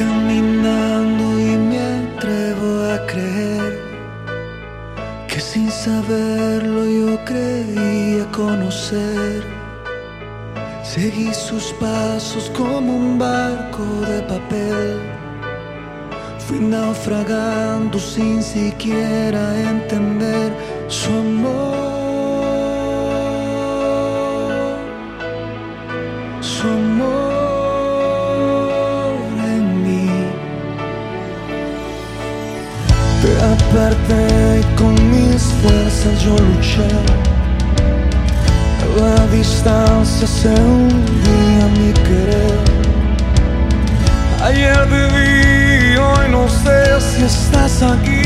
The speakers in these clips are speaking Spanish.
caminando y me atrevo a creer que sin saberlo yo creía conocer. Seguí sus pasos como un barco de papel. Fui naufragando sin siquiera entender Te aparté y con mis fuerzas yo luché. La distancia se hundía mi querer. Ayer te vi, hoy no sé si estás aquí.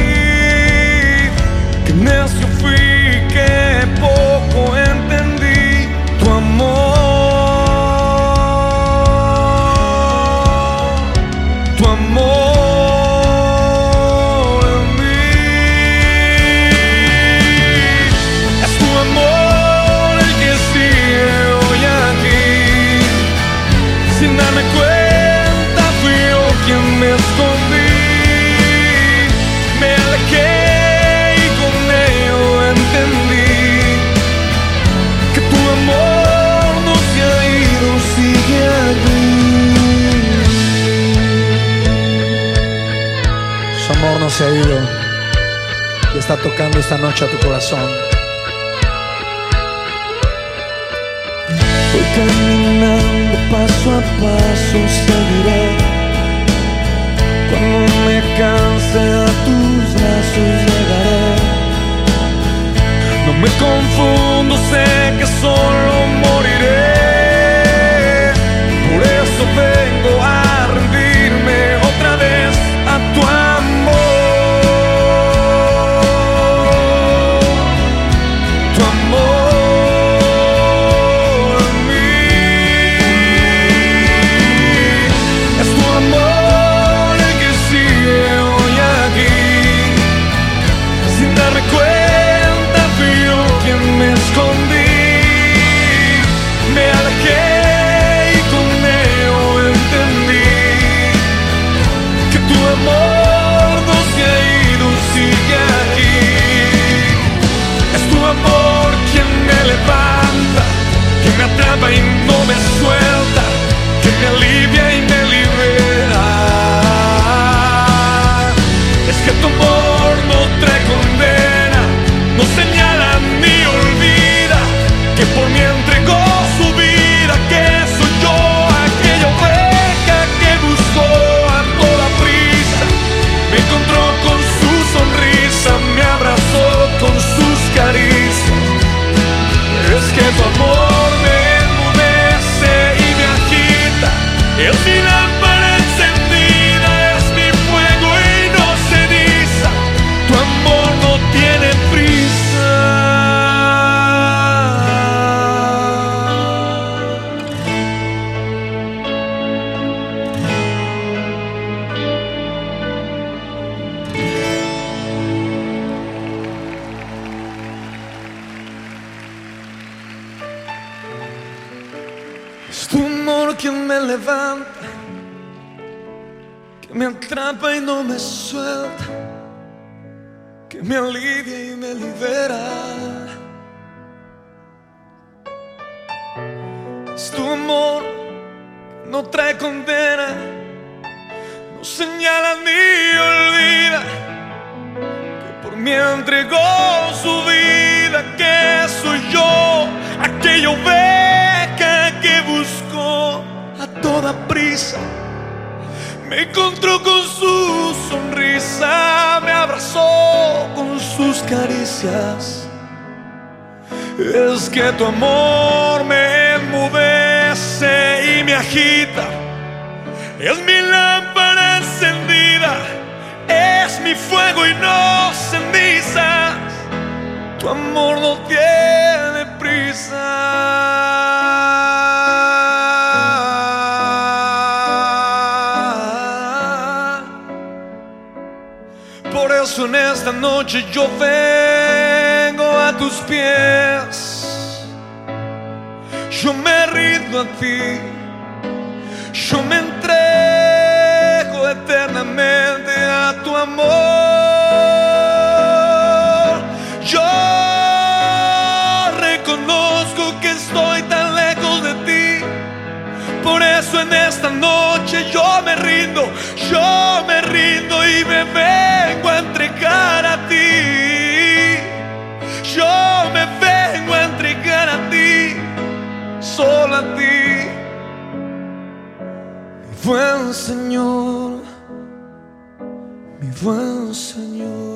Que necio fui, no se ha ido y está tocando esta noche a tu corazón. Escondí. Me alejé y con ello entendí que tu amor no se ha ido, sigue aquí. Es tu amor quien me levanta, que me atrapa y no me suelta, que me alivia y me libera. Es que tu amor Es tu amor quien me levanta, que me atrapa y no me suelta, que me alivia y me libera. Es tu amor no trae condena, no señala ni Me encontró con su sonrisa, me abrazó con sus caricias. Es que tu amor me enmudece y me agita. Es mi lámpara encendida, es mi fuego y no cenizas. Tu amor no tiene prisa. Esta noche yo vengo a tus pies. Yo me rindo a ti. Yo me entrego en esta noche yo me rindo, yo me rindo y me vengo a entregar a ti. Yo me vengo a entregar a ti, solo a ti. Mi buen Señor, mi buen Señor.